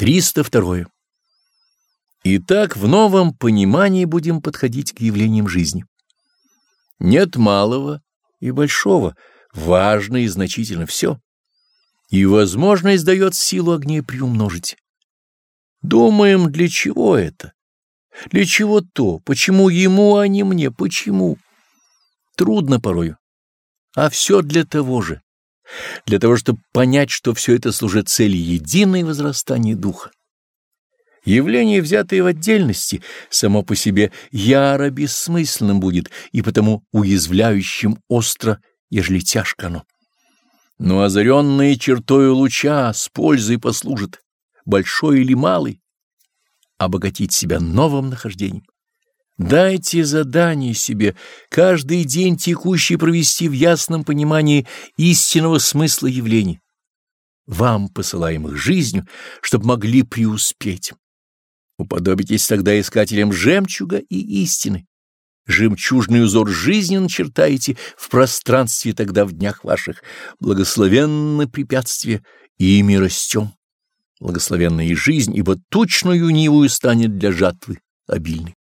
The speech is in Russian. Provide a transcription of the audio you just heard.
302. Итак, в новом понимании будем подходить к явлениям жизни. Нет малого и большого, важно и значительно все. И возможность дает силу огней приумножить. Думаем, для чего это? Для чего то? Почему ему, а не мне? Почему? Трудно порою. А все для того же. Для того, чтобы понять, что все это служит цели единой возрастания духа. Явление, взятое в отдельности, само по себе яро бессмысленным будет и потому уязвляющим остро, ежели тяжко оно. Но озаренные чертою луча с пользой послужит, большой или малый, обогатить себя новым нахождением. Дайте задание себе каждый день текущий провести в ясном понимании истинного смысла явлений, вам посылаемых жизнью, чтобы могли преуспеть. Уподобитесь тогда искателям жемчуга и истины. Жемчужный узор жизни начертаете в пространстве тогда в днях ваших. Благословенны препятствия, ими растем благословенная жизнь, ибо тучную нивую станет для жатвы обильной.